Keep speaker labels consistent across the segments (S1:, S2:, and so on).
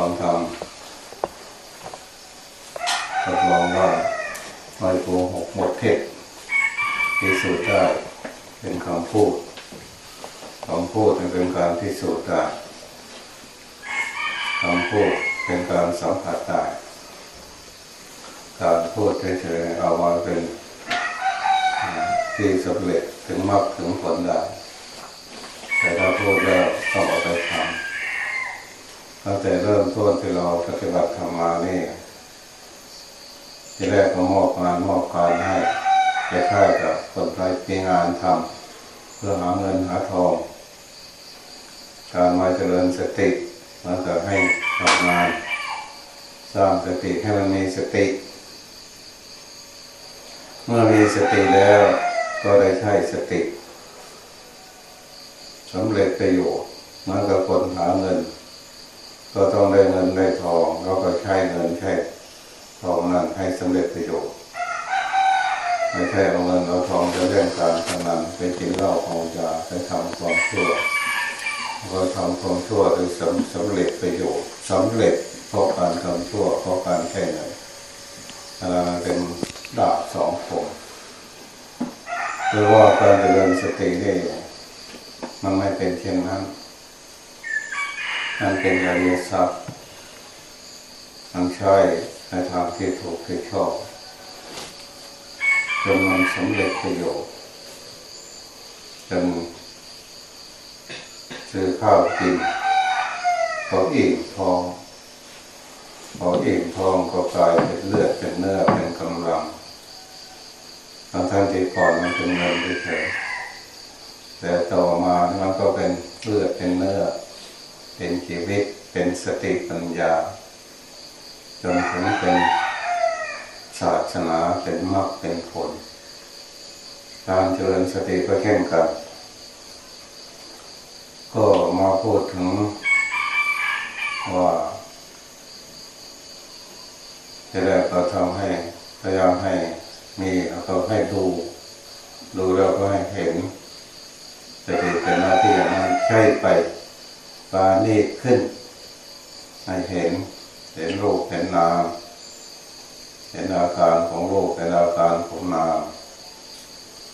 S1: ฟังธรรมรับรองว่าไม่โกหกหมดเท็จพิสูจน์ได้เป็นคำพูดคำพูดเป็นการพิสูจน์ได้คำพูดเป็นการสัมผัสได้การพูดเฉยๆเอามาเป็นที่สำเร็จถึงมรรคถึงผลได้แต่ถ้าพูดแล้วต้องเอาไปทำ ตั้งแต่เริ่มต้นที่เราปฏิบัติธรรมานี่ที่แรกก็มอบงานมอบการให้คล้ายกับคนไทยมีงานทำเพื่อหาเงินหาทอง การมาเจริญสติมันก็ให้ทำงาน สร้างสติให้มันมีสติ เมื่อมีสติแล้วก็ได้ใช้สติสำเร็จประโยชน์มันก็คนหาเงิน ก็ต้องได้เงินได้ทองแล้วก็ใช้เงินใช้ทองนั้นให้สำเร็จประโยชน์ไม่ใช่เอาเงินเอาทองไปเรื่องการพนันไปกินเหล้าเมายาไปทำความชั่วก็ทำความชั่วโดยสำสำเร็จประโยชน์สำเร็จเพราะการทำชั่วเพราะการแค่ไหนอันนั้นเป็นดาบสองคมหรือว่าการเจริญสตินี่มันไม่เป็นเช่นนั้น มันเป็นอริยทรัพย์มันใช่ในทางที่ถูกที่ชอบจนมันสำเร็จประโยชน์จนซื้อข้าวกินพออิ่มทองพออิ่มทองก็กลายเป็นเลือดเป็นเนื้อเป็นกำลังทั้งทั้งที่ก่อนมันเป็นเงินเฉยแต่ต่อมามันก็เป็นเลือดเป็นเนื้อ เป็นชีวิตเป็นสติปัญญา จนถึงเป็นศาสนาเป็นมรรคเป็นผล การเจริญสติก็เช่นกัน ก็มาพูดถึงว่าจะได้ก็ทำให้พยายามให้มีแล้วก็ให้ดูดูแล้วก็ให้เห็นสติเป็นหน้าที่อย่างนั้นใช่ไป ปานีขึ้น ให้เห็น เห็นรูปเห็นนาม เห็นอาการของรูปเห็นอาการของนาม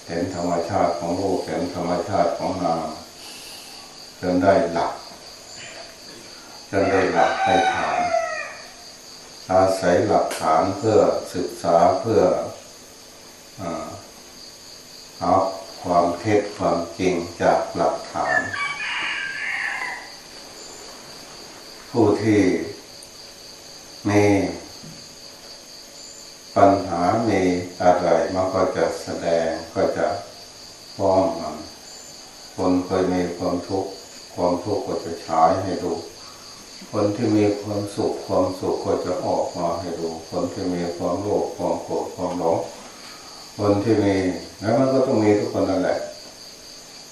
S1: เห็นธรรมชาติของรูปเห็นธรรมชาติของนามจนได้หลักจนได้หลักได้ฐาน อาศัยหลักฐานเพื่อศึกษาเพื่อหาความเท็จความจริงจากหลักฐาน ผู้ที่มีปัญหามีอะไรมันก็จะแสดงก็จะฟ้องมันคนเคยมีความทุกข์ความทุกข์ก็จะฉายให้ดู คนที่มีความสุขความสุขก็จะออกมาให้ดู คนที่มีความโลภความโกรธความหลงคนที่มีแล้วมันก็ต้องมีทุกคนนั่นแหละ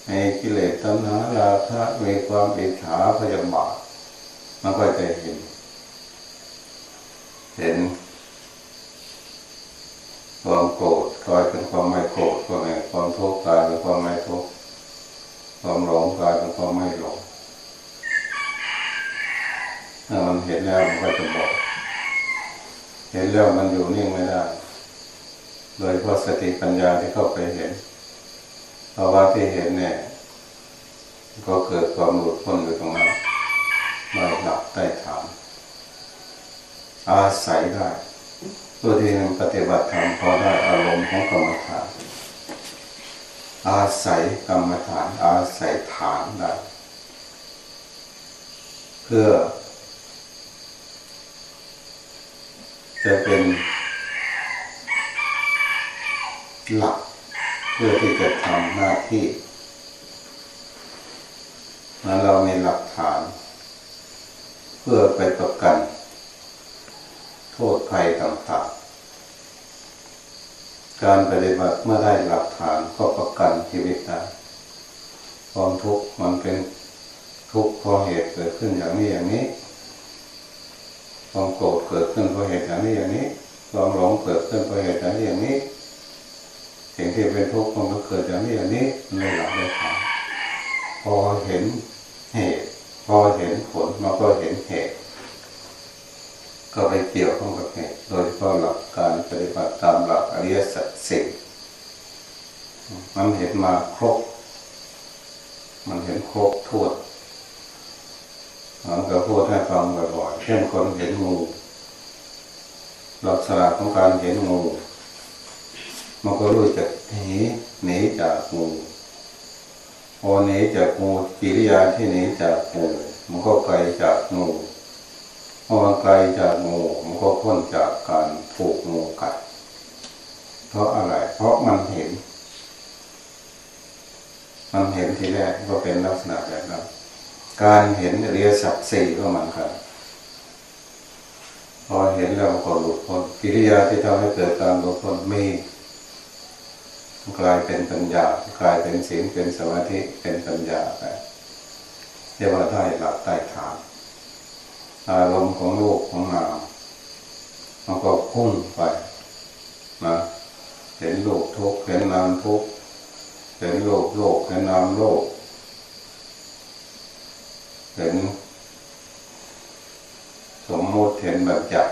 S1: มีกิเลสตัณหาราคะมีความอิจฉาพยาบาท มันก็จะเห็น เห็นความโกรธกลายเป็นความไม่โกรธก็ไงความทุกข์กลายเป็นความไม่ทุกข์ความหลงกลายเป็นความไม่หลงถ้ามันเห็นแล้วมันก็จะบอก เห็นแล้วมันอยู่นิ่งไม่ได้ โดยเพราะสติปัญญาที่เข้าไปเห็นภาะวะที่เห็นเนี่ย ก็เกิดความหลุดพ้นอยู่ตรงนั้น ไม่หลับได้ถามอาศัยได้ ตัวที่หนึ่งปฏิบัติธรรมพอได้อารมณ์ของกรรมฐานอาศัยกรรมฐาน อาศัยฐานได้ เพื่อ จะเป็นหลักเพื่อที่จะทำหน้าที่นั้นเรามีหลักฐาน พื่อไปประกัน โทษภัยต่างๆ การปฏิบัติเมื่อได้หลักฐานก็ประกันชีวิตได้ความทุกข์มันเป็นทุกข์เพราะเหตุเกิดขึ้นอย่างนี้อย่างนี้ความโกรธเกิดขึ้นเพราะเหตุอย่างนี้อย่างนี้ความหลงเกิดขึ้นเพราะเหตุอย่างนี้อย่างนี้สิ่งที่เป็นทุกข์มันก็เกิดอย่างนี้อย่างนี้ไม่หลับไม่ถามพอเห็นเหตุ พอเห็นผลมันก็เห็นเหตุก็ไปเกี่ยวข้องกับเหตุโดยเฉพาะหลักการปฏิบัติตามหลักอริยสัจสี่มันเห็นมาครบ มันเห็นครบทั่วมันก็พูดให้ฟังบ่อยๆเช่นคนเห็นงูลักษณะของการเห็นงูมันก็รู้จักหนีหนีจากงู พอหนีจากงูกิริยาที่หนีจากงูมันก็ไกลจากงูพอมันไกลจากงูมันก็พ้นจากการถูกงูกัด เพราะอะไร เพราะมันเห็น มันเห็นทีแรกก็เป็นลักษณะแบบนั้นการเห็นเรียสัจสี่ก็มือนกันพอเห็นแล้วก็หลุดพ้นกิริยาที่ทำให้เกิดการหลุดพ้นมี กลายเป็นปัญญา กลายเป็นศีลเป็นสมาธิเป็นปัญญาไปเรียกว่าได้หลักใต้ฐานอารมณ์ของโลกของนามมันก็พุ่งไปนะเห็นโลกทุกเห็นนามทุกเห็นโลกโลกเห็นนามโลก เห็น สมมติเห็นแบบจับ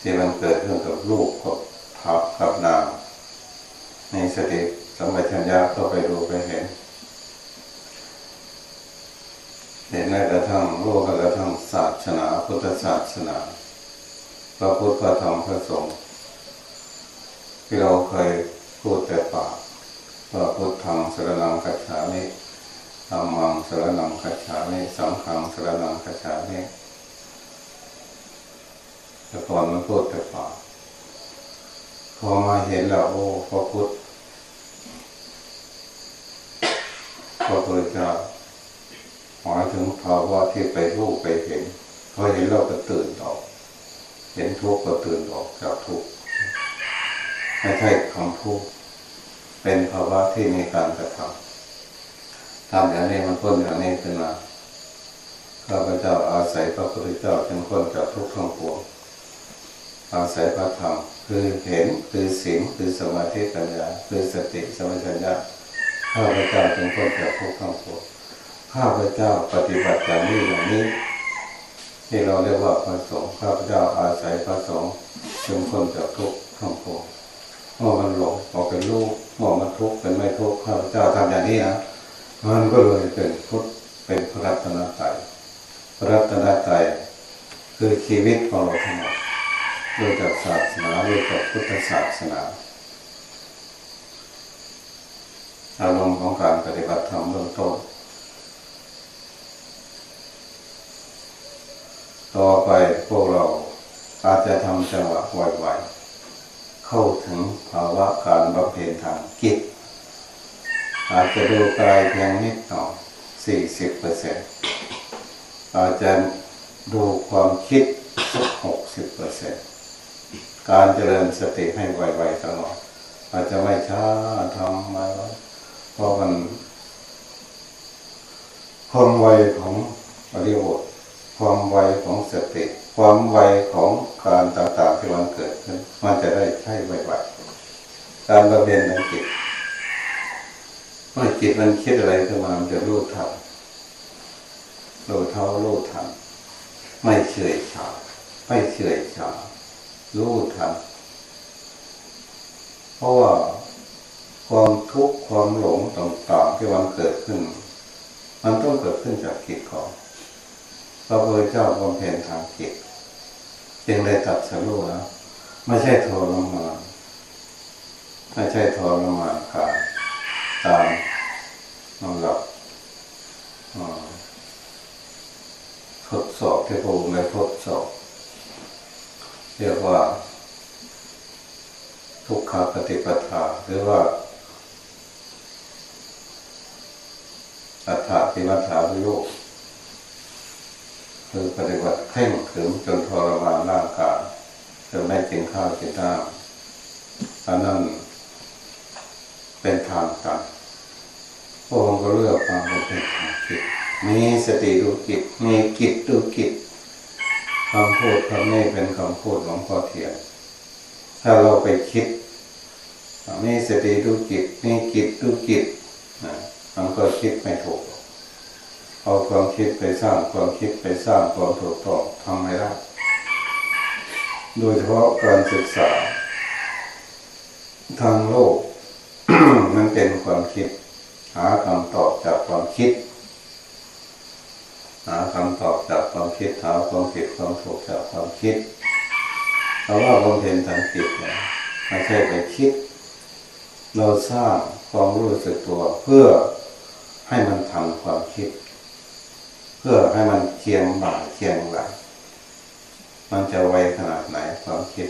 S1: ที่มันเกิดขึ้นกับลูกกับทับกับนาม ในสติสัมปชัญญะก็ไปดูไปเห็นเห็นได้กระทั่งโลกกระทั่งศาสนาพุทธศาสนาพระพุทธพระธรรมพระสงฆ์ที่เราเคยพูดแต่ปากว่าพุทธังสรนังกัจฉามิธรรมังสรนังกัจฉามิสังฆังสรนังกัจฉามิแต่ก่อนมันพูดแต่ปากพอมาเห็นแล้วโอ้พระพุทธ พระพุทธเจ้าหมายถึงภาวะที่ไปรู้ไปเห็นพอเห็นเราก็ตื่นออก เห็นทุกข์ก็ตื่นออกจากทุกข์ไม่ใช่คำพูดเป็นภาวะที่มีการกระทำทำอย่างนี้มันพ้นอย่างนี้ขึ้นมาข้าพเจ้าอาศัยพระพุทธเจ้าเป็นคนจากทุกข์ทั้งปวงอาศัยพระธรรมคือเห็นคือสิ่งคือสมาธิปัญญาคือสติสมัชัญญะ ข้าพเจ้าเป็นคนจากทุกข์ทั้งปวข้าพเจ้าปฏิบัติอย่างนี้อย่างนี้ที่เราเรียกว่าพระสงฆ์ข้าพเจ้าอาศัยพระสงฆ์เป็นคนจากทุกข์ทั้งปวงเมื่อมันหลงออกเป็นลูกเมื่อมันทุกข์เป็นไม่ทุกข์ข้าพเจ้าทำอย่างนี้นะมันก็เลยเป็นพุทธเป็นพระรัตนตรัยพระรัตนตรัยคือชีวิตของเราทั้งหมดโดยจากศาสนาโดยจากพุทธศาสนา อารมณ์ของการปฏิบัติธรรมเบื้องต้นต่อไปพวกเราอาจจะทำจังหวะไหวๆเข้าถึงภาวะการบำเพ็ญทางกิจ อาจจะดูกายเพียงนิดหน่อยสี่สิบเปอร์เซ็นต์อาจจะดูความคิดหกสิบเปอร์เซ็นต์การเจริญสติให้ไวๆตลอด อาจจะไม่ช้าทำมาแล้ว ราะมันความไวของอริยบทความไวของสติ ความไวของการต่างๆที่มันเกิดขึ้นมันจะได้ใช้ไวๆการบำเพ็ญในจิตเมื่อจิตมันคิดอะไรขึ้นมามันจะรู้ทันรู้เท่ารู้ทันไม่เฉยชาไม่เฉยชารู้ทันเพราะว่า ความทุกข์ความหลงต่างๆที่มันเกิดขึ้น มันต้องเกิดขึ้นจากจิตก่อนพระพุทธเจ้าบำเพ็ญทางจิตจึงได้ตัดสรู้แล้วไม่ใช่ทรมานไม่ใช่ทรมานกายตามนอนหลับทดสอบที่พระองค์ได้ทดสอบเรียกว่า ทุกขาปฏิปทาหรือว่า อัฏฐติมัฏฐาวิโยคคือปฏิบัติเข่งถึงจนทรมานร่างกายจนไม่กินข้าวกินน้ำอันนั้นเป็นทางตันพระองค์ก็เลือกมาเป็นทางจิตมีสติดูจิตมีกิจดูกิจคำพูดคำนี้เป็นคำพูดของพ่อเทียนถ้าเราไปคิดมีสติดูจิตมีกิจดูจิต มันก็คิดไม่ถูก เอาความคิดไปสร้างความคิดไปสร้างความถูกต้องทำไม่ได้โดยเฉพาะการศึกษา ทางโลก มันเป็นความคิด หาคำตอบจากความคิด หาคำตอบจากความคิดหาความผิดความถูกจากความคิดเพราะว่าบำเพ็ญทางจิตเนี่ยไม่ใช่ไปคิด เราสร้างความรู้สึกตัวเพื่อ ให้มันทำความคิด เพื่อให้มันเคียงบ่าเคียงหลังมันจะไวขนาดไหนความคิด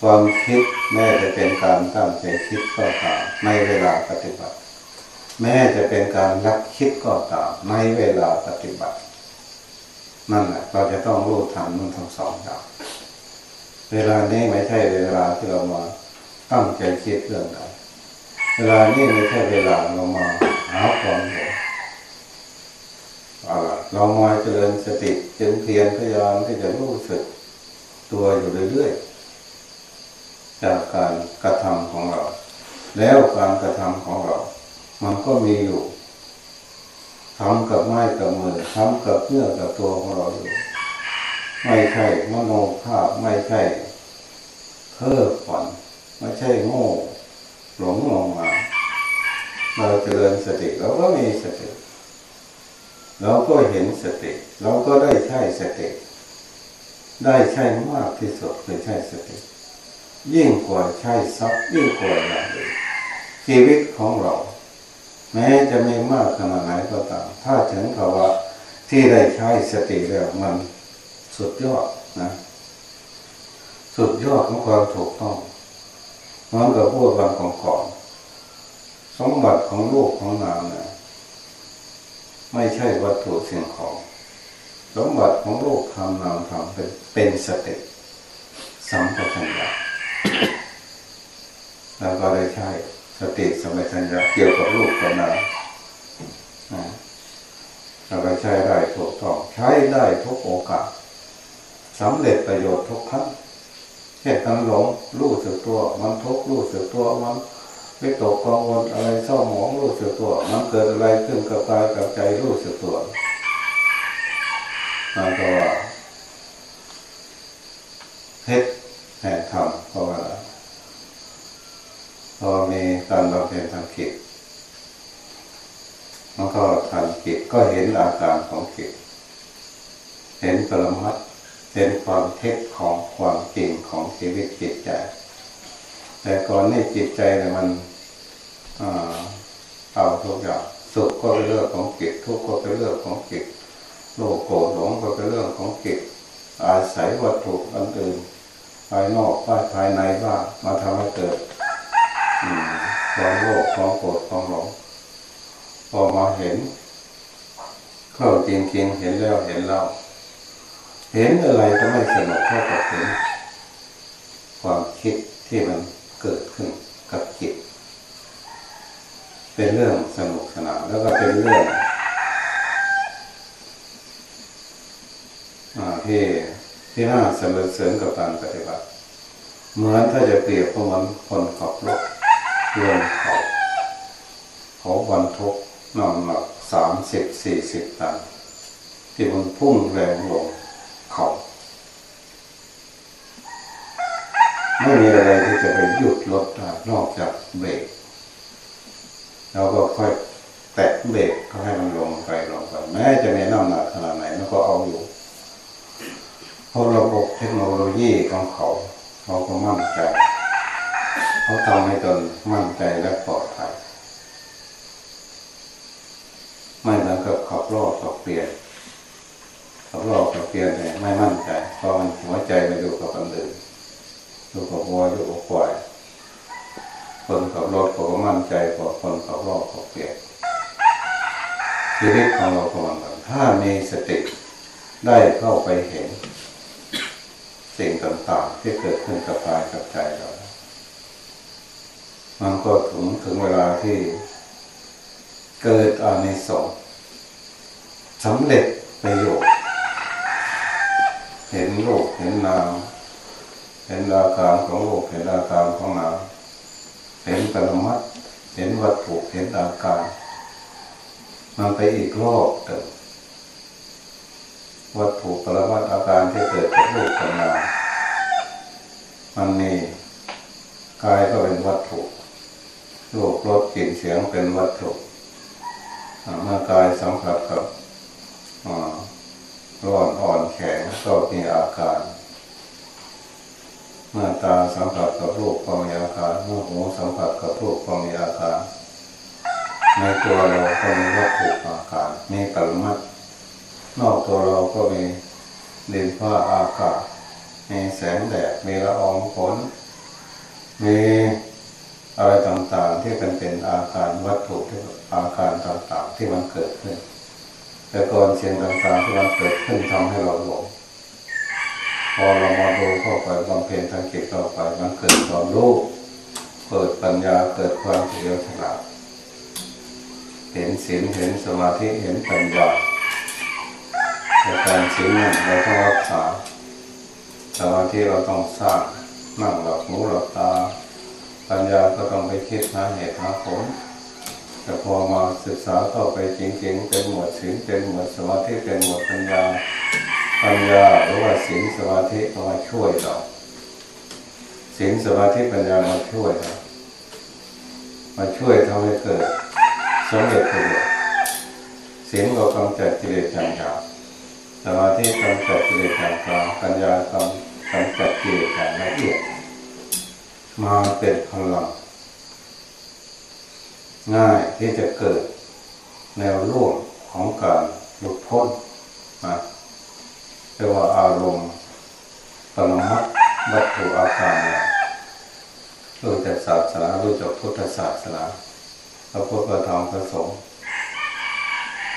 S1: ความคิดแม้จะเป็นการตั้งใจคิดก็ตามในเวลาปฏิบัติ แม้จะเป็นการรักคิดก็ตามในเวลาปฏิบัติ นั่นแหละเราจะต้องรู้ทันมันทั้งสองอย่างเวลานี้ไม่ใช่เวลาที่เรามาตั้งใจคิดเรื่องใดเวลานี้ไม่ใช่เวลาเรามา หาความหลงอะไรเรามาเจริญสติจึงเพียรพยายามที่จะรู้สึกตัวอยู่เรื่อยๆจากการกระทำของเรา แล้วการกระทำของเรา มันก็มีอยู่ทำกับไม้กับมือทำกับเนื้อกับตัวของเราอยู่ไม่ใช่มโนภาพไม่ใช่เพ้อฝันไม่ใช่โง่หลงลงมา เราเจริญสติเราก็มีสติ เราก็เห็นสติ เราก็ได้ใช้สติ ได้ใช้มากที่สุดคือใช้สติ ยิ่งกว่าใช้ทรัพย์ยิ่งกว่าอย่างอื่นชีวิตของเรา แม้จะไม่มากขนาดไหนก็ตาม ถ้าถึงภาวะที่ได้ใช้สติแล้วมันสุดยอดนะ สุดยอดของความถูกต้องเหมือนกับพูดวันของก่อน สมบัติของโลกของนามเนี่ยไม่ใช่วัตถุสิ่งของ สมบัติของโลกทำนามทำเป็นเป็นสติสัมปชัญญะแล้วก็ได้ใช้สติสัมปชัญญะเกี่ยวกับรูปกับนามเราไปใช้ได้ถูกต้องใช้ได้ทุกโอกาสสำเร็จประโยชน์ทุกครั้งเหตุการหลงรู้สึกตัวมันทุกรู้สึกตัวมัน ไม่ตกกังวลอะไรเศร้าหมองรู้สึกตัว มันเกิดอะไรขึ้นกับกายกับใจรู้สึกตัวนั่นก็ว่าเพชรแห่งธรรมเพราะว่าพอมีการบำเพ็ญทางจิตมันก็ทำจิตก็เห็นอาการของจิตเห็นปรมัตเห็นความเท็จของความจริงของชีวิตจิตใจ แต่ก่อนนี่จิตใจเนี่ยมัน เอาทุกอย่างสุขก็เป็นเรื่องของจิตทุกข์ก็เป็นเรื่องของจิตโลภโกรธหลงก็เป็นเรื่องของจิตอาศัยวัตถุอันอื่นภายนอกภายภายในบ้ามาทำให้เกิดความโลภความโกรธความหลงพอมาเห็นเข้าจริงจริงเห็นแล้วเห็นแล้วเห็นอะไรก็ไม่สนุกเท่ากับเห็นความคิดที่มันเกิดขึ้นกับจิต เป็นเรื่องสนุกสนานแล้วก็เป็นเรื่องอที่ที่น่าสรรเสริญกับการปฏิบัติเหมือนถ้าจะเปรียบเหมือนคนขับรถเรือเขาเขาบรรทุกน้ำหนักสามสิบสี่สิบตันที่มันพุ่งแรงลงเขาไม่มีอะไรที่จะไปหยุดรถได้นอกจากเบรก เราก็ค่อยแตะเบรกก็ให้มันลงไปลงไปแม้จะมีน้ำหนักขนาดไหนมันก็เอาอยู่เพราะระบบเทคโนโลยีของเขาเขาก็มั่นใจ เขาทำให้ตนมั่นใจและปลอดภัยไม่เหมือนกับขับรถขับเปลี่ยนขับรถขับเปลี่ยนเนี่ยไม่มั่นใจเพราะมันหัวใจมันอยู่กับคนอื่นอยู่กับวัวอยู่กับควาย คนขับรถเขาก็มั่นใจกว่าคนขับรถขับเปลี่ยนชีวิตของเราก็เหมือนกันถ้ามีสติได้เข้าไปเห็น สิ่งต่างๆที่เกิดขึ้นกับกายกับใจเรา มันก็ถึงถึงเวลาที่เกิดอานิสงส์สำเร็จประโยชน์ เห็นโลกเห็นนามเห็นอาการของโลกเห็นอาการของนาม เห็นปรมัตเห็นวัตถุเห็นอาการมันไปอีกรอบเดิมวัตถุปรมัตอาการที่เกิดจากรูปกับนามมันมีกายก็เป็นวัตถุรูปรสกลิ่นเสียงเป็นวัตถุเมื่อกายสัมผัสกับร้อนอ่อนแข็งก็มีอาการ เมื่อตาสัมผัสกับรูปก็มีอากาเมื่อหูสัมผัสกับรูปก็มีอากาในตัวเราก็มีวัตถุอาการมีปรมัตนอกตัวเราก็มีดินผ้าอากาศมีแสงแดดมีละอองฝนมีอะไรต่างๆที่เป็นเป็นอาการวัตถุที่อาการต่างๆที่มันเกิดขึ้นแต่ก่อนเสียงต่างๆที่มันเกิดขึ้นทำให้เราหลง อเรามาดูเข้าไปบำเพ็ญทางจิตเข้าไปมันเกิดความรู้เกิดปัญญาเกิดความเฉลียวฉลาดเห็นศีลเห็นสมาธิเห็นปัญญาแต่การศีลนั้นเราต้องรักษาสมาธิเราต้องสร้างนั่งหลับหูหลับตา ปัญญาก็ต้องไปคิดหาเหตุหาผลแต่พอมาศึกษาเข้าไปจริงๆเป็นหมวดศีลเป็นหมวดสมาธิเป็นหมวดปัญญา ปัญญาหรือว่าศีลสมาธิมาช่วยเราศีลสมาธิปัญญามาช่วยเรามาช่วยทำให้เกิดสมเด็จประโยชน์ศีลก็กำจัดกิเลสอย่างหยาบสมาธิกำจัดกิเลสอย่างกลางปัญญากำกำจัดกิเลสอย่างละเอียดมาเป็นพลังง่ายที่จะเกิดแนวร่วมของการหลุดพ้นนะ เรียกว่าอารมณ์ปรมัตวัตถุอาการเนี่ยรู้จักศาสนารู้จักพุทธศาสนาพระพุทธธรรมพระสงฆ์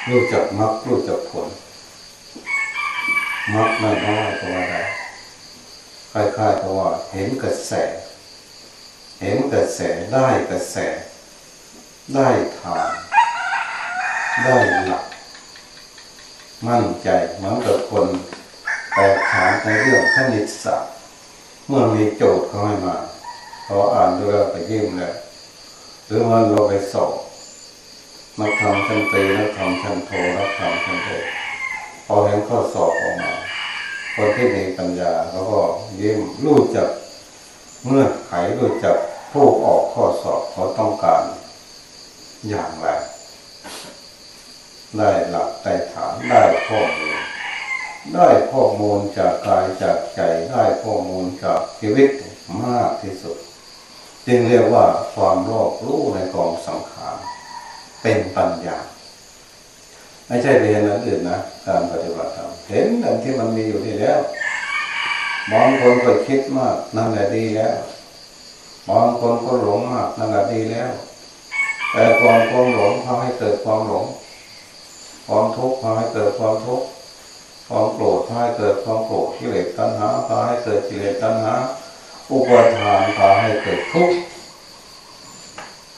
S1: รู้จักมรรครู้จักผลมรรคไม่น้อยก็ว่าได้คล้ายๆกัว่าเห็นกระแส เห็นกระแสได้กระแส ได้ทานได้หลัก มั่นใจเหมือนกับคน แตกฉานในเรื่องคณิตศาสตร์เมื่อมีโจทย์เข้าให้มาพออ่านดูแล้วไปยิ้มเลยหรือมันเราไปสอบนักทำชั้นตีนักทำชั้นโทนักทำชั้นโทพอเห็นข้อสอบออกมา คนที่มีปัญญาเขาก็ยิ้มรู้จักเมื่อไขรู้จักผู้ออกข้อสอบเขาต้องการอย่างไร ได้หลักได้ฐานได้ข้อมูล ได้ข้อมูลจากกายจากใจได้ข้อมูลจากชีวิตมากที่สุด จึงเรียกว่าความรอบรู้ในกองสังขารเป็นปัญญา ไม่ใช่เรียนนั้นอื่นนะการปฏิบัติธรรมเห็นอันที่มันมีอยู่นี่แล้วบางคนก็คิดมากนั่นแหละดีแล้วบางคนก็หลงมากนั่นแหละดีแล้ว แต่ความความหลงทำให้เกิดความหลงความทุกข์ทำให้เกิดความทุกข์ ความโกรธทำให้เกิดความโกรธกิเลสตัณหาพาให้เกิดกิเลสตัณหาอุปทานพาให้เกิดทุกข์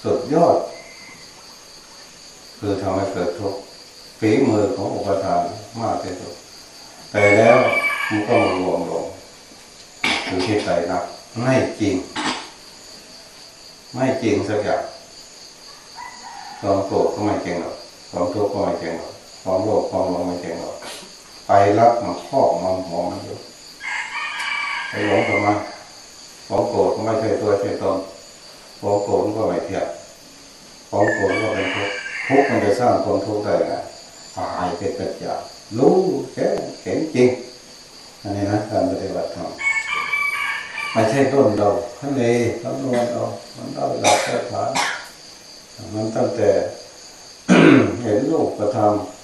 S1: สุดยอด คือทำให้เกิดทุกข์ฝีมือของอุปทานมากที่สุดแต่แล้วมันก็มารวมลงคือที่ใจรักไม่จริง ไม่จริงสักอย่างความโกรธก็ไม่จริงหรอกความทุกข์ก็ไม่จริงหรอกความโลภความหลงไม่จริงหรอก ไปรักมันครอบมันหมองมันอยู่ไปหลงทำไมความโกรธไม่ใช่ตัวใช่ตนความโกรธก็ไม่เที่ยงความโกรธก็เป็นทุกข์ทุกข์มันจะสร้างความทุกข์ได้ไงตายเป็นปัจจัยรู้แค่เห็นจริงอันนี้นะการปฏิบัติธรรมไม่ใช่ต้นเราขั้นเลยคำนวณเอามันได้หลักฐานมันตั้งแต่เห็นลูกกระทำ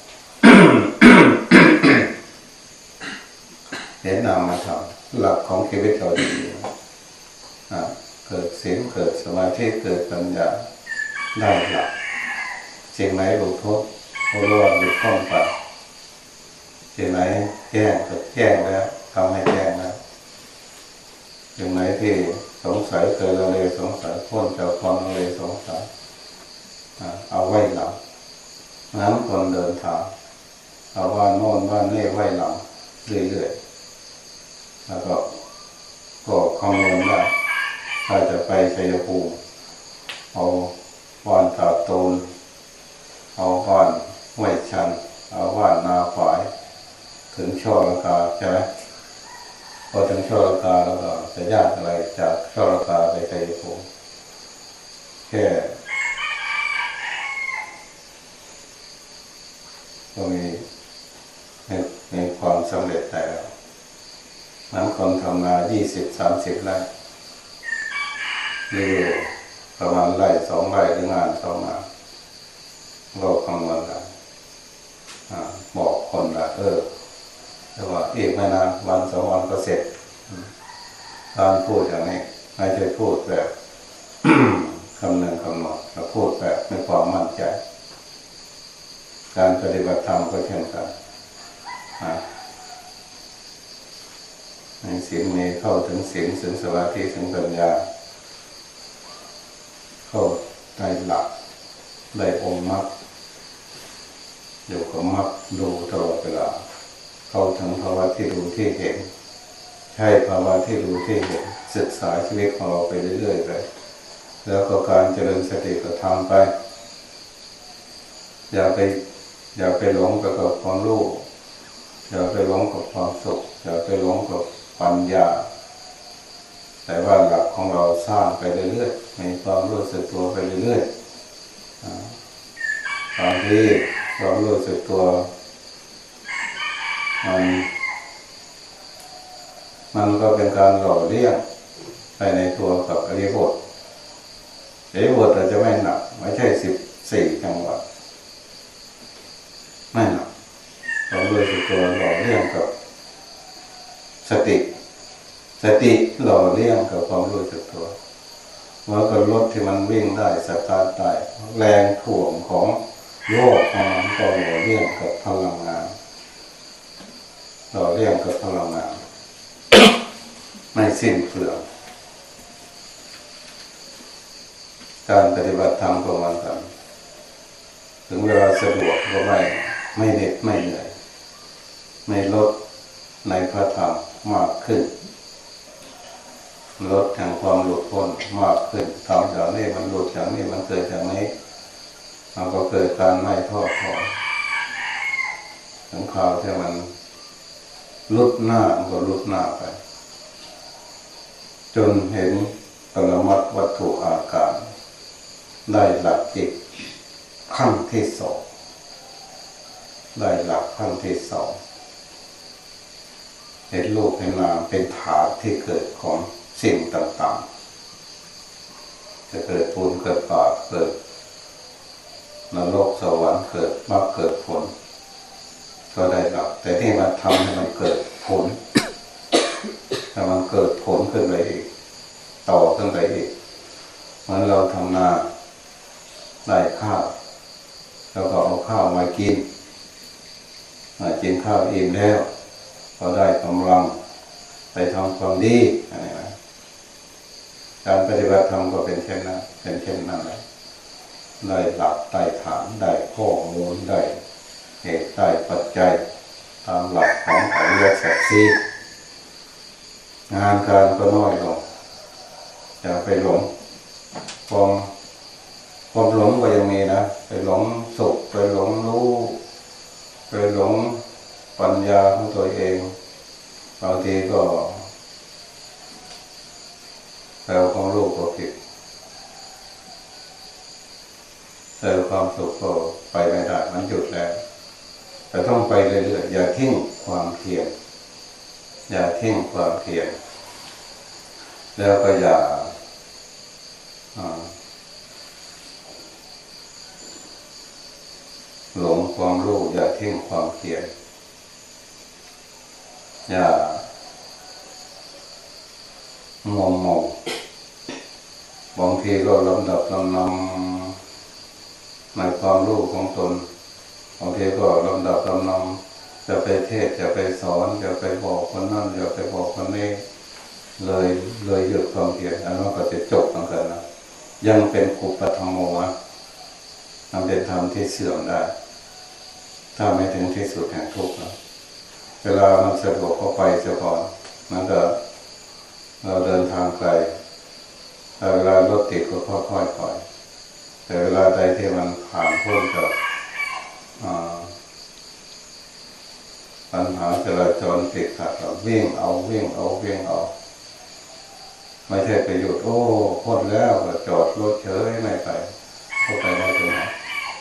S1: เห็นนามมาทำหลักของชีวิตเราดีเกิดเสียงเกิดสมาธิเกิดปัญญาได้หลักสิ่งไหนหลุดพ้นเพราะว่าหลุดพ้นไปสิ่งไหนแจ้งก็แจ้งแล้วทำให้แจ้งแล้วสิ่งไหนที่สงสัยเกิดเราเลยสงสัยพ้นจากความเราเลยสงสัยเอาไว้หลังนั้นคนเดินทางเอาบ้านโน่นบ้านนี่ไว้หลังเรื่อยๆ แล้วก็ก็คำนวณได้ถ้าจะไปชัยภูมิเอาบ้านตาตูนเอาบ้านห้วยชัน เอาว่านนาฝาย ถึงช่อระกาใช่ไหมพอถึงช่อระกาแล้วก็จะยากอะไรจากช่อระกาไปไทยภูมิแค่ก็มีมีมีความสำเร็จแต่ แล้วนั้นคนทำนายี่สิบสามสิบไร่หรือประมาณไร่สองไร่หรืองานสองงานเราคำนวณได้บอกคนละเออแต่ว่าอีกไม่นานวันสองวันก็เสร็จการพูดอย่างนี้ไม่ใช่พูดแบบคำนึงคำนวณเราพูดแบบมีความมั่นใจ การปฏิบัติธรรมก็เช่นกัน นะในศีลมีเข้าถึงศีลถึงสมาธิถึงปัญญา เข้าได้หลักได้องค์มรรคอยู่กับมรรคดูตลอดเวลา เข้าถึงภาวะที่ดูที่เห็น ใช่ภาวะที่ดูที่เห็นศึกษาชีวิตของเราไปเรื่อยๆไปแล้วก็การเจริญสติก็ทำไป อย่าไป อย่าไปหลงกับความรู้อย่าไปหลงกับความสุขอย่าไปหลงกับปัญญา แต่ว่าหลักของเราสร้างไปเรื่อยๆมีความรู้สึกตัวไปเรื่อยๆบางทีความรู้สึกตัวมันมันก็เป็นการหล่อเลี้ยงไปในตัวกับอริบทอริบทอาจจะไม่หนัก ไม่ใช่สิบสี่จังหวะไม่หนักความรู้สึกตัวหล่อเลี้ยงกับ สติ สติหล่อเลี้ยงกับความรู้สึกตัวเมื่อกับรถที่มันวิ่งได้สตาร์ทได้แรงถ่วงของโลกมันก็หล่อเลี้ยงกับพลังงานหล่อเลี้ยงกับพลังงานไม่สิ้นเปลืองการปฏิบัติธรรมก็เหมือนกันถึงเวลาสะดวกก็ไม่ไม่เหน็ดไม่เหนื่อยไม่ลดในพระธรรม มากขึ้นลดแห่งความหลุดพ้นมากขึ้นทำอย่างนี้มันหลุดอย่างนี้มันเกิดอย่างนี้มันก็เกิดการไม่ทอดถอยถึงข่าวที่มันลุดหน้ามันก็ลุดหน้าไป จนเห็นปรมัตวัตถุอาการ ได้หลักจิตขั้นที่สองได้หลักขั้นที่สอง เห็นรูปเห็นนามเป็นฐานที่เกิดของสิ่งต่างๆ จะเกิดปูนเกิดปาดเกิดนรกสวรรค์เกิดมรรคเกิดผล ก็ได้หลัก แต่ที่มาทำให้มันเกิดผลถ้ามันเกิดผลขึ้นไปอีก ต่อขึ้นไปอีกเหมือนเราทำนาได้ข้าวแล้วก็เอาข้าวมากินมากินข้าวอิ่มแล้ว ก็ได้กำลังไปทำความดีอะไรนะการปฏิบัติธรรมก็เป็นเช่นนั้น เป็นเช่นนั้นเลยได้หลักได้ฐานได้ข้อมูลได้เหตุได้ปัจจัยตามหลักของอริยสัจสี่งานการก็น้อยลงอย่าไปหลงความความหลงก็ยังมีนะ ไปหลงสุขไปหลงรู้ ไปหลง ปัญญาของตัวเองบางทีก็แปลของลูกก็ผิดแต่ความสุขก็ไปไม่ได้มันหยุดแล้ว แต่ต้องไปเรื่อยๆอย่าทิ้งความเพียรอย่าทิ้งความเพียรแล้วก็อย่าหลงความรู้อย่าทิ้งความเพียร อย่างงงงบางทีก็ลำดับลำนำในความรู้ของตนบางทีก็ลำดับลำนำจะไปเทศจะไปสอนจะไปบอกคนนั้นจะไปบอกคนนี้เลยเลยหยุดความเพียรอันนั้นก็จะจบตั้งแต่นะยังเป็นกุปธรรมโมะมันเป็นธรรมที่เสื่อมได้ ถ้าไม่ถึงที่สุดแห่งทุกข์นะ เวลามันสะดวกก็ไปเสียก่อนมันก็เราเดินทางไกลแต่เวลารถติดก็ค่อยๆปล่อยแต่เวลาใดที่มันผ่านพ้นกับปัญหาจราจรติดขัดเราวิ่งเอาวิ่งเอาวิ่งเอา ไม่ใช่ไปหยุดโอ้พ้นแล้วก็จอดรถเฉยไม่ไปเข้าไปได้ตรงไหน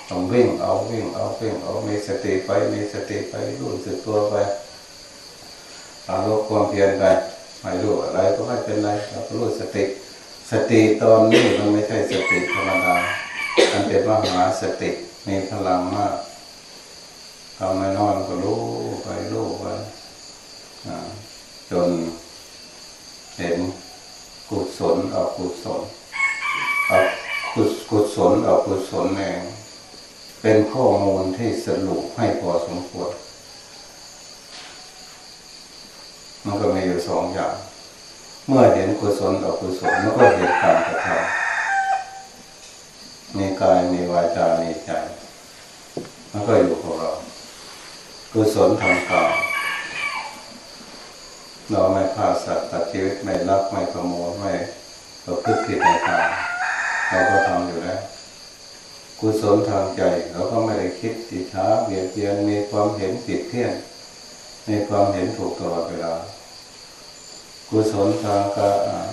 S1: ต้องวิ่งเอาวิ่งเอาวิ่งเอามีสติไปมีสติไปรู้สึกตัวไป เอาลดความเพียรไปไม่รู้อะไรก็ไม่เป็นไรเรารู้สติ สติตอนนี้มันไม่ใช่สติธรรมดามันเป็นมหาสติมีพลังมากทำไม่นอนก็รู้ไปรู้ไปจนเห็นกุศลอกุศลอกุศลอกุศลเองเป็นข้อมูลที่สรุปให้พอสมควร มันก็มีอยู่สองอย่าง เมื่อเห็นกุศลอกุศลมันก็เห็นการกระทำมีกายมีวาจามีใจมันก็อยู่ของเรากุศลทางกายเราไม่ฆ่าสัตว์ตัดชีวิตไม่รักไม่ขโมยไม่ประพฤติผิดในกายเราก็ทำอยู่แล้วกุศลทางใจเราก็ไม่ได้คิดติช้าเบียดเบียนมีความเห็นผิดเพี้ยน มีความเห็นถูกตลอดเวลากุศลทางกาย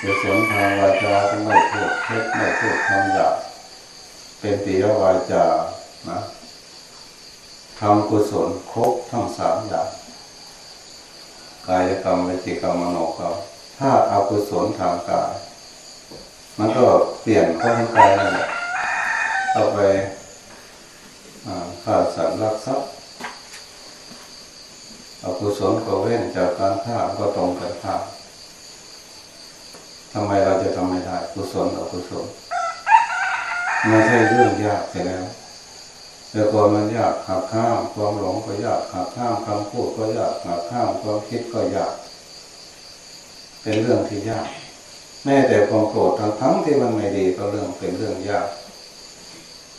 S1: กุศลทางวาจาไม่พูดเท็จไม่พูดคำหยาบเป็นปียวาจานะทำกุศลครบทั้งสามอย่างกายกรรมวิจิกรรมมโนกรรมถ้าอากุศลทางกายมันก็เปลี่ยนข้างกายนั่นแหละต่อไปฆ่าสัตว์รักทรัพย์ อกุศลก็เว้นจากการฆ่าก็ตรงกันฆ่ามทำไมเราจะทำไม่ได้กุศลอกุศลไม่ใช่เรื่องยากใช่แล้วแต่ก่อนมันยากหักข้ามความหลงก็ยากหักข้ามคำพูดก็ยากหักข้ามความคิดก็ยาก เป็นเรื่องที่ยาก แม้แต่ความโกรธทั้งทั้งที่มันไม่ดีก็เรื่องเป็นเรื่องยาก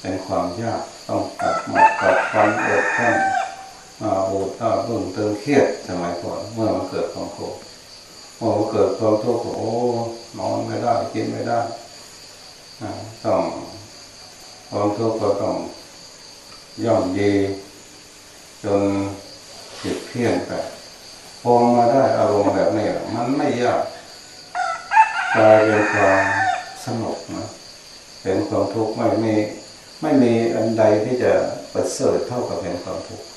S1: เป็นความยากต้องตัดหมดตัดฟันอดขั้น โอดต้าบึ้งตึงเครียดสมัยก่อนเมื่อมันเกิดความโกรธเมื่อมันเกิดความทุกข์โอ้นอนไม่ได้กินไม่ได้ต้องความทุกข์ก็ต้องย่อมดีจนจิตเพี้ยนไปพอมาได้อารมณ์แบบนี้มันไม่ยากกลายเป็นความสนุกนะเป็นความทุกข์ไม่มีไม่มีอันใดที่จะประเสริฐเท่ากับเป็นความทุกข์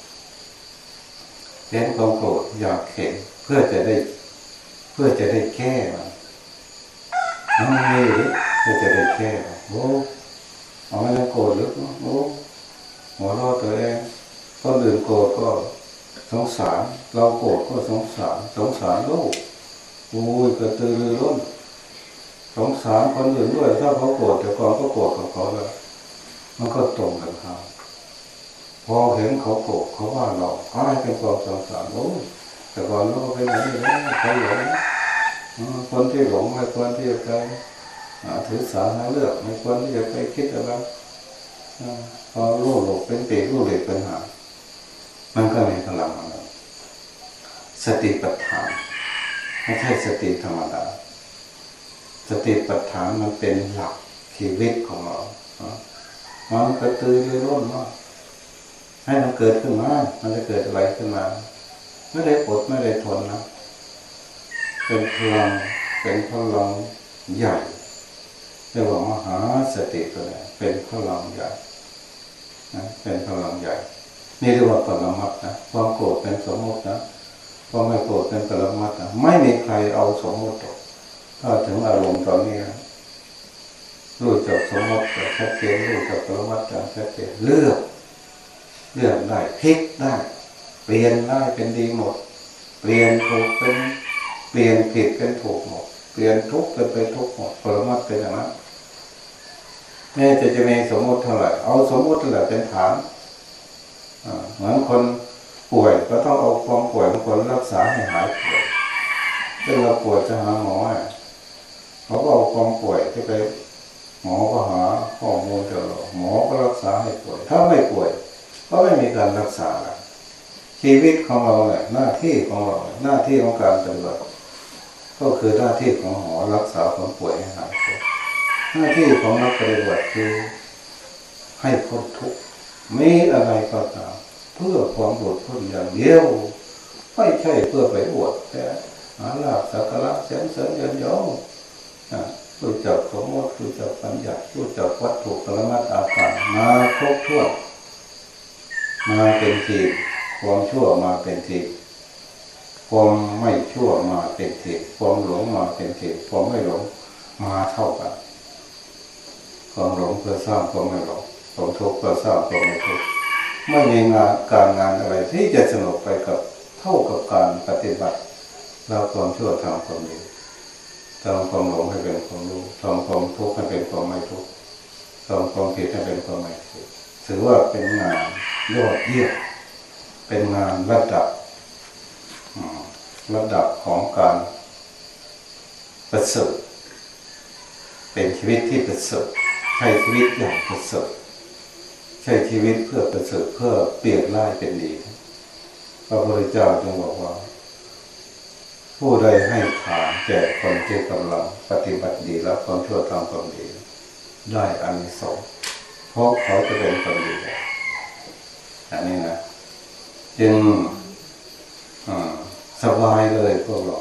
S1: เป็นความโกรธอยากเข็นเพื่อจะได้ เพื่อจะได้แก้มันนั่นเองเพื่อจะได้แก้โอ้เอาไม่ได้โกรธหรือโอ้หัวเราะตัวเองคนอื่นโกรธก็สงสารเราโกรธก็สงสารสงสารลูกอุ้ยกระตือรือร้นสงสารคนอื่นด้วยถ้าเขาโกรธแต่ก่อนก็โกรธกับเขาแล้วมันก็ตรงกันครับ พอเห็นเขาโกรธเขาว่าเราอะไรเป็นความสงสารโอ้แต่ก่อนเราก็เป็นอย่างนี้แล้วเขาหลงคนที่หลงไม่ควรที่จะไปถือสาหาเลือกไม่ควรที่จะไปคิดอะไรพอรู้หลบเป็นปีกรู้เหล็กเป็นหามันก็มีพลังของสติปัฏฐานไม่ใช่สติธรรมดาสติปัฏฐานมันเป็นหลักชีวิตของเรามันกระตือรือร้นว่า ให้มันเกิดขึ้นมา มันจะเกิดอะไรขึ้นมา ไม่ได้ปวดไม่ได้ทนนะ เป็นพลัง เป็นพลังใหญ่เรียกว่ามหาสติตัวนี้เป็นพลังใหญ่นะเป็นพลังใหญ่ นี่เรียกว่าปรมัตนะ ความโกรธเป็นสมมตินะความไม่โกรธเป็นปรมัตนะ ไม่มีใครเอาสมมติถ้าถึงอารมณ์ตอนนี้รู้จักสมมติแบบชัดเจนรู้จักปรมัตถ์ชัดเจนเลือก เลือกได้พลิกได้ เปลี่ยนได้เป็นดีหมด เปลี่ยนถูกเป็นเปลี่ยนผิดเป็นถูกหมด เปลี่ยนทุกข์เป็นไปทุกข์หมดปรมัตเป็นอย่างนั้นแม้จะจะมีสมมติเท่าไหร่เอาสมมติเท่าไหร่เป็นฐานเหมือนคนป่วยก็ต้องเอาความป่วยของคนรักษาให้หายป่วยถ้าเราป่วยจะหาหมอเขาก็เอาความป่วยที่ไปหมอก็หาข้อมูลเจอหมอก็รักษาให้ป่วย ถ้าไม่ป่วย ก็ไม่มีการรักษา ชีวิตของเราเนี่ยหน้าที่ของเราหน้าที่ของการปฏิบัติก็คือหน้าที่ของหมอรักษาคนป่วยให้หายหน้าที่ของนักปฏิบัติคือให้พ้นทุกข์ไมีอะไรก็ตามเพื่อความหลุดพ้นอย่างเดียว ไม่ใช่เพื่อไปอวดแต่หาลาบสักการะเสียงเสริญเยินยองรู้จักสมมติรู้จักปัญญารู้จักวัตถุปรมัตอาการมาครบถ้วน มาเป็นทีความชั่วมาเป็นทีความไม่ชั่วมาเป็นทีความหลงมาเป็นทีความไม่หลงมาเท่ากันความหลงเพื่อสร้างความไม่หลงความทุกข์เพื่อสร้างความไม่ทุกข์ไม่มีงานการงานอะไรที่จะสนุกไปกับเท่ากับการปฏิบัติเราความชั่วทำความดีทำความหลงให้เป็นความรู้ทำความทุกข์ให้เป็นความไม่ทุกข์ทำความผิดให้เป็นความไม่ผิดถือว่าเป็นงาน ยอดเยี่ยมเป็นงานระดับระดับของการประสริฐเป็นชีวิตที่ประสริฐใช้ชีวิตอย่างประสริฐใช้ชีวิตเพื่อประเสริฐเพื่อเปลี่ยนร้ายเป็นดีพระพุทธเจ้าจึงบอกว่า ผู้ใดให้ทานแก่คนที่กำลังปฏิบัติดีแล้วความชั่วทำความดี ได้อานิสงส์เพราะเขาจะเป็นคนดี อันนี้นะจึงสบายเลยพวกเรา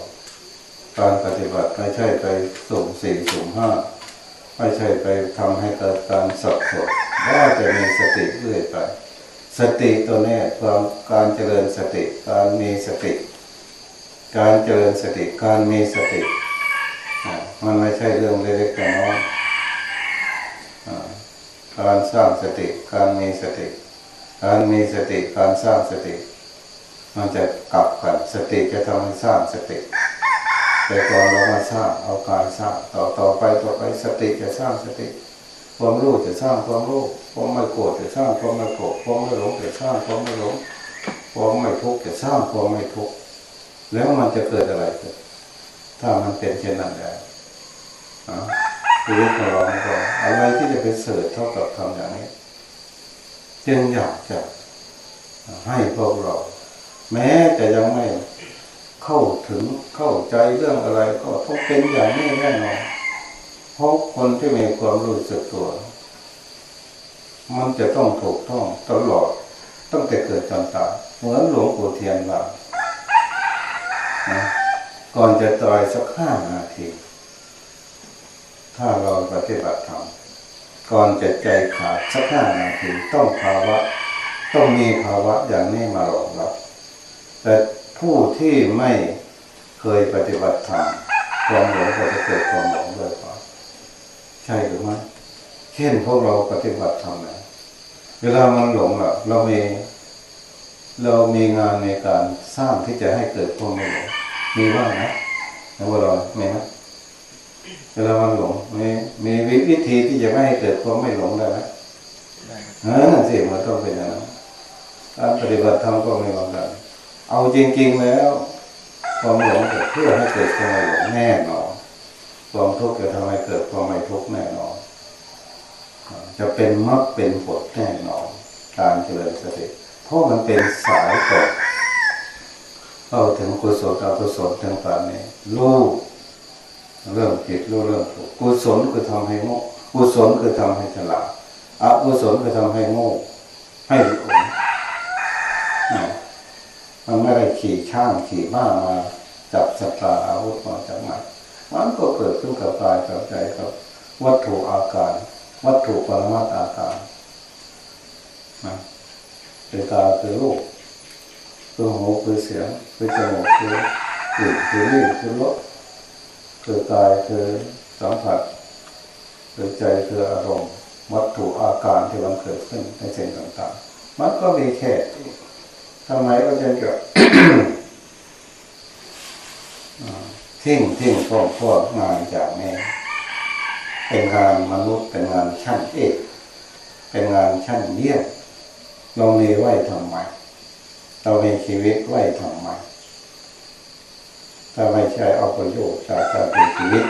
S1: การปฏิบัติไม่ใช่ไปส่งสี่ส่งห้าไม่ใช่ไปทำให้เกิดการสับสนว่าจะมีสติเรื่อยไป สติตัวนี้ความการเจริญสติ การมีสติ การเจริญสติการมีสติมันไม่ใช่เรื่องเล็กๆน้อยการสร้างสติการมีสติ การมีสติการสร้างสติ มันจะกลับกันสติจะทำให้สร้างสติ แต่ก่อนเรามาสร้างเอากายสร้างต่อต่อไปต่อไปสติจะสร้างสติ ความรู้จะสร้างความรู้ความไม่โกรธจะสร้างความไม่โกรธความไม่หลงจะสร้างความไม่หลงความไม่ทุกข์จะสร้างความไม่ทุกข์แล้วมันจะเกิดอะไรขึ้นถ้ามันเป็นเช่นนั้นได้ชีวิตของเราก็อะไรที่จะเป็นเสริฐเท่ากับทำอย่างนี้ จึงอยากจะให้พวกเรา แม้จะยังไม่เข้าถึงเข้าใจเรื่องอะไรก็ต้องเป็นอย่างนี้แน่นอนเพราะคนที่มีความรู้สึกตัว มันจะต้องถูกต้องตลอดตั้งแต่เกิดจนตายเหมือนหลวงปู่เทียนว่านะก่อนจะตายสักห้านาที ถ้าเราปฏิบัติธรรม ก่อนจะใจขาดสักห้านาทีต้องภาวะ ต้องมีภาวะอย่างนี้มารองรับแต่ผู้ที่ไม่เคยปฏิบัติธรรมความหลงก็จะเกิดความหลงด้วยก่อนใช่หรือไม่เช่นพวกเราปฏิบัติธรรมนะเวลามันหลงอะเรามีเรามีงานในการสร้างที่จะให้เกิดความไม่หลงมีบ้างนะนะว่าเราไม่นะ เวลามันหลงมีมีวิธีที่จะไม่ให้เกิดความไม่หลงได้ไหมได้เออสิมันต้องเป็นอย่างนั้นการปฏิบัติธรรมก็ไม่เหมือนกันเอาจริงๆแล้ว ความหลงเกิดเพื่อให้เกิดความไม่หลงแน่นอนความทุกข์จะทำให้เกิดความไม่ทุกข์แน่นอนจะเป็นมรรคเป็นผลแน่นอนการเจริญสติเพราะมันเป็นสายต่อเข้าถึงกุศลกักุศลต่างๆนี้รู้ เรื่องผิดรู้เรื่องถูกกุศลคือทำให้โง่กุศลคือทำให้ฉลาดอกุศลคือทำให้โง่ให้หลงมันไม่ได้ขี่ช่างขี่ม้ามาจับสัตราอาวุธมาจากไหนมันก็เกิดขึ้นกับกายกับใจกับวัตถุอาการ วัตถุปรมาตอาการนะเป็นตาคือรูปคือหูคือเสียงคือจมูกคือกลิ่นคือลิ้นคือรส คือกายคือสัมผัสคือใจคืออารมณ์วัตถุอาการที่มันเกิดขึ้นในสิ่งต่างๆ มันก็มีแค่ทำไมก็จะเกิดทิ้งทิ้งพวกพวกงานจากนี้เป็นงานมนุษย์เป็นงานชั้นเอกเป็นงานชั้นเยี่ยมเรามีไว้ทำไมเรามีชีวิตไว้ทำไม ถ้าไม่ใช่เอาประโยชน์จากการมีชีวิต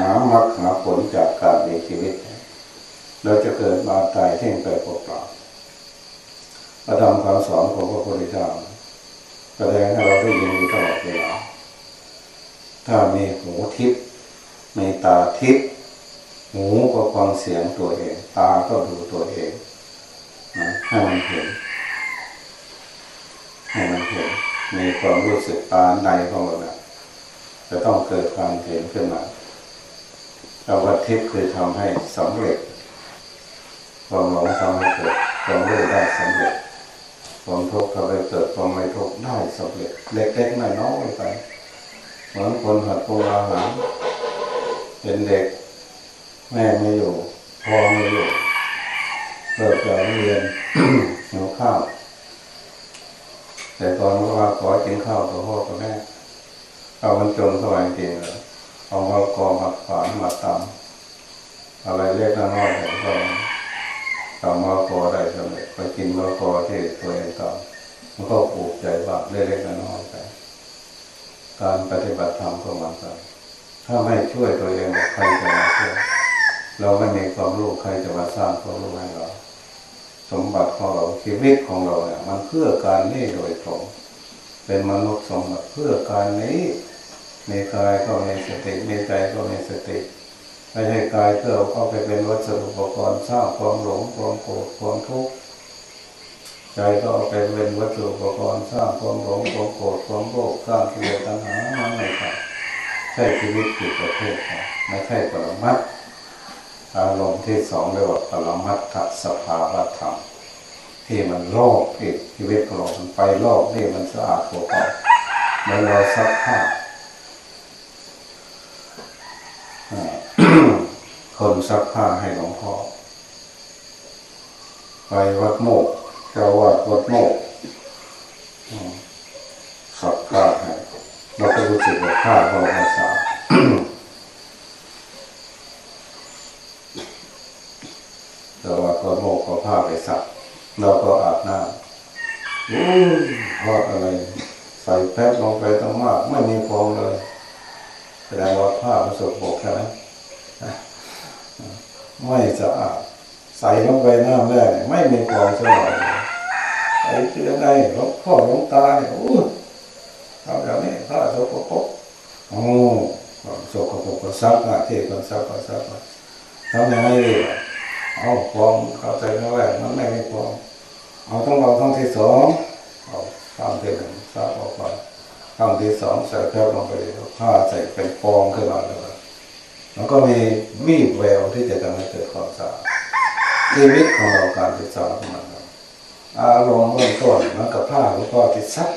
S1: หามรรคหาผลจากการมีชีวิต เราจะเกิดมาตายเท่งไปเปล่าพระธรรมคำสอนของพระพุทธเจ้าแสดงให้เราได้ยินอยู่ตลอดเวลาถ้ามีหูทิพย์มีตาทิพย์หูก็ฟังเสียงตัวเอง ตาก็ดูตัวเองนะให้มันเห็นให้มันเห็น ในความรู้สึกตาในของเราจะต้องเกิดความเห็นขึ้นมาเราวัดทิพย์คือทำให้สำเร็จความหลงทำให้เกิดความรู้ได้สำเร็จความทุกข์ทำให้เกิดความไม่ทุกข์ได้สำเร็จ เล็กๆน้อยๆไปเหมือนคนหัดปรุงอาหารเป็นเด็ก แม่ไม่อยู่พ่อไม่อยู่เลิกจากเรียนหิวข้าว แต่ตอนว่าขอกินข้าวกับพ่อกับแม่เอามันจนสบายจริงเลยเอามากอมาฝานมาตำอะไรเล็กน้อยผมก็ทำมากอได้สำเร็จไปกินมากอที่ตัวเองตำมันก็ปลูกใจว่าเล็กๆน้อยๆไปการปฏิบัติธรรมก็มือนกันถ้าไม่ช่วยตัวเองใครจะมาช่วยเราไม่มีความรู้ใครจะมาสร้างความรู้ให้เรา สมบัติของเราชีวิตของเราเนี่ยมันเพื่อการนี้โดยตรงเป็นมนุษย์สมบัติเพื่อการนี้มีกายก็มีสติมีใจก็มีสติไม่ใช่กายเพื่อเอาไปเป็นวัสดุอุปกรณ์สร้างความหลงความโกรธความทุกข์ใจก็เอาไปเป็นวัสดุอุปกรณ์สร้างความหลงความโกรธความโลภสร้างกิเลสตัณหาไม่ใช่ใช่ชีวิตผิดประเภทไม่ใช่ปรมัตถ์ อารมณ์ที่สองเรียกว่าปรมัตถสภาวธรรม ที่มันโลกอีกชีวิตของเรามันไปโลกนี่มันสะอาดกว่าเก่าเมื่อเราซักผ้าคนซักผ้าให้หลวงพ่อไปวัดโมกเจ้าวัดวัดโมกซักผ้าให้เราก็รู้สึกว่าผ้าเราภาษา แต่ว่าก็โมกก็ผ้าไปซักเราก็อาบน้ำอู้เพราะอะไรใส่แป๊บลงไปต้องมากไม่มีฟองเลยแสดงว่าผ้าประสบบกใช่ไหมไม่สะอาดใส่ลงไปน้ำแรกไม่มีฟองสักหน่อยไอ้ที่ยังไงหลวงพ่อหลวงตาเนี่ยโอ้ทำแบบนี้ผ้าสกปรกโอ้สกปรกก็ซักหน้าที่ก็ซักก็ซักทำยังไงดี เอาฟองเข้าใจครั้งแรกมันไม่มีฟองเอาต้องเราทั้งที่สองเอาครั้งที่หนึ่งซักออกไปครั้งที่สองใส่แป๊บลงไปผ้าใส่เป็นฟองขึ้นมาเลยมันก็มีมีแววที่จะทำให้เกิดความสะอาดชีวิตของเราการศึกษาของมันอารมณ์เบื้องต้นมันกับผ้าแล้วก็ติดซัก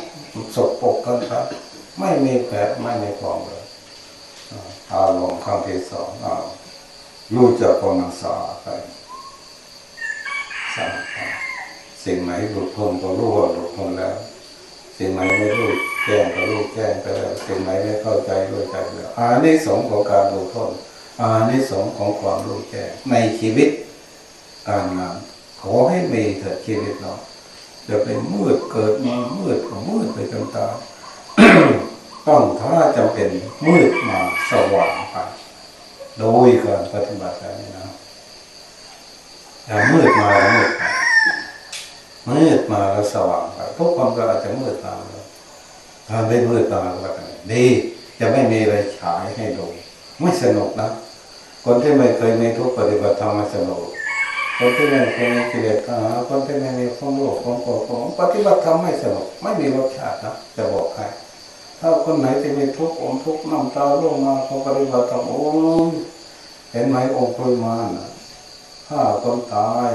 S1: สกปรกกันครับ ไม่มีแผลไม่มีฟองเลยอารมณ์ครั้งที่สองรู้จักความสะอาดไป สิ่งไหนหลุดพ้นก็รู้ว่าหลุดพ้นแล้ว สิ่งไหนไม่รู้แจ้งก็รู้แจ้งไปแล้วสิ่งไหนไม่เข้าใจรู้ใจแล้วอานิสงส์ของการหลุดพ้นอานิสงส์ของความรู้แจ้งในชีวิตการงานขอให้มีเถิดชีวิตเราจะเป็นมืดเกิดมามืดก็มืดไปจนตาต้องถ้าจำเป็นมืดมาสว่างไปโดยการปฏิบัติแบบนี้นะ อย่ามืดมาแล้วมืดไปมืดมาแล้วสว่างไปทุกคนก็อาจจะมืดตามเราถ้าไม่มืดตามก็กันดีจะไม่มีอะไรฉายให้ดูไม่สนุกนะคนที่ไม่เคยมีทุกปฏิบัติธรรมไม่สนุกคนที่ไม่เคยมีกิเลสตัณหาคนที่ไม่มีความโลภความโกรธความปฏิบัติธรรมไม่สนุกไม่มีรสชาตินะจะบอกใครถ้าคนไหนที่มีทุกข์อมทุกข์น้ำตาล่วงมาพอปฏิบัติธรรมโอ้เห็นไหมองค์ปริมาณ ฆ่าคนตาย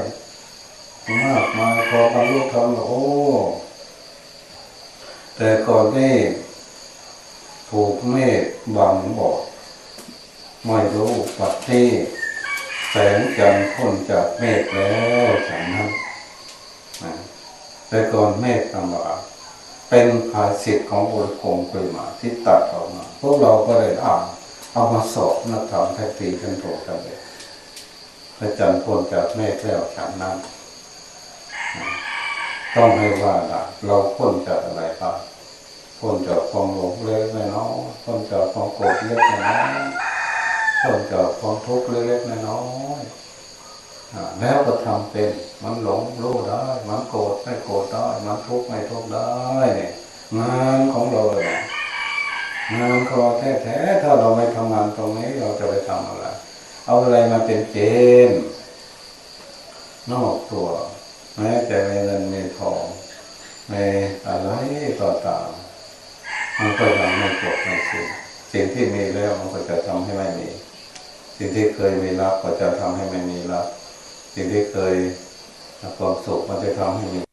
S1: มากมายพอบรรลุธรรมโอ้แต่ก่อนนี่ถูกเมฆบังบอกไม่รู้ปัดที่แสงจันทร์พ้นจากเมฆแล้วฉันนั้นแต่ก่อนเมฆต่างหากเป็นภาสิทธิ์ของบุรคงคุยมาที่ตัดออกมา พวกเราก็เลยอ่านเอามาสอบนักธรรมแท้ตีกันถูกกันเลย พระจันทร์พ้นจากเมฆแล้วฉันนั้นต้องให้ว่าเราพ้นจากอะไรบ้างพ้นจากความหลงเล็กน้อยพ้นจากความโกรธเล็กน้อยพ้นจากความทุกข์เล็กน้อยแล้วก็ทำเป็น มันหลงรู้ได้ มันโกรธไม่โกรธได้ มันทุกข์ไม่ทุกข์ได้งานของเราเลยงานของเราแท้ๆถ้าเราไม่ทำงานตรงนี้เราจะไปทำอะไร เอาอะไรมาเป็นเกณฑ์นอกตัวแม้จะมีเงินมีทองในอะไรต่อตามมันก็ยังไม่จบไม่สิ้นสิ่งที่มีแล้วมันก็จะทำให้ไม่มี สิ่งที่เคยมีรับก็จะทำให้ไม่มีรับ สิ่งที่เคยความสุขมันจะทำให้มี